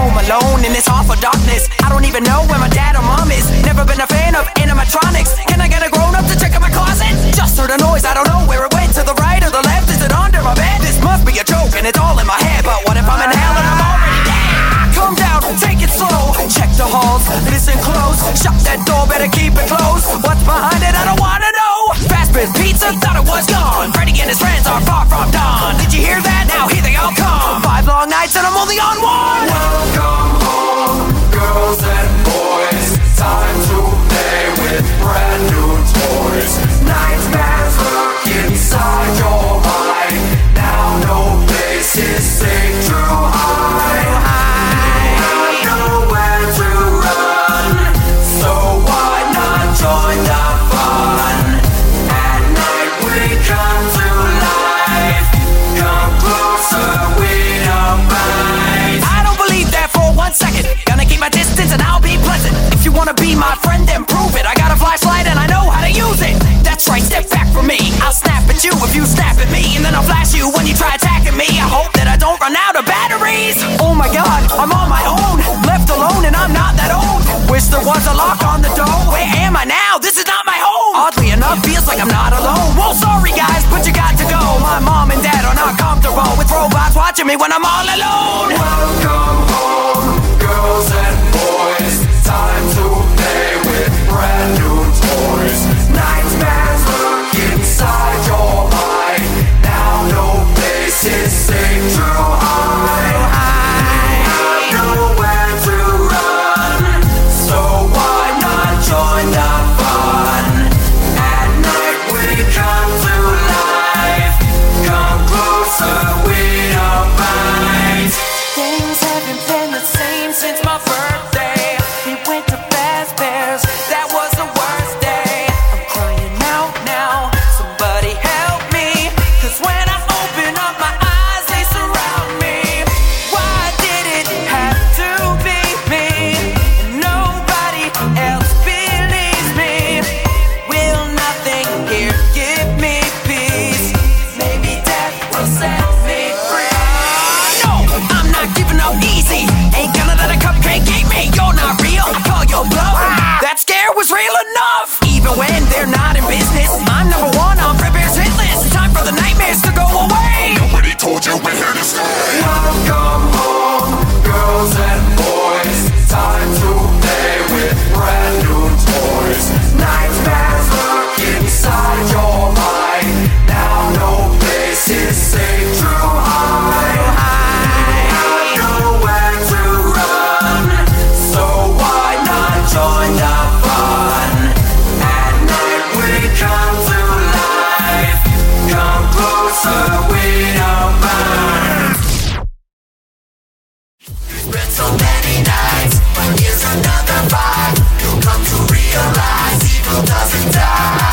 Home alone in this awful darkness. I don't even know where my dad or mom is. Never been a fan of animatronics. Can I get a grown up to check out my closet? Just heard a noise, I don't know where it went. To the right or the left? Is it under my bed? This must be a joke and it's all in my head. But what if I'm in hell and I'm already dead? Calm down, take it slow. Check the halls, listen close. Shut that door, better keep it closed. You wanna be my friend, then prove it. I got a flashlight and I know how to use it. That's right, step back from me. I'll snap at you if you snap at me, and then I'll flash you when you try attacking me. I hope that I don't run out of batteries. Oh my god, I'm on my own. Left alone and I'm not that old. Wish there was a lock on the door. Where am I now? This is not my home. Oddly enough, feels like I'm not alone. Well, sorry guys, but you got to go. My mom and dad are not comfortable with robots watching me when I'm all alone. Welcome enough. So many nights, but here's another fight. You'll come to realize evil doesn't die.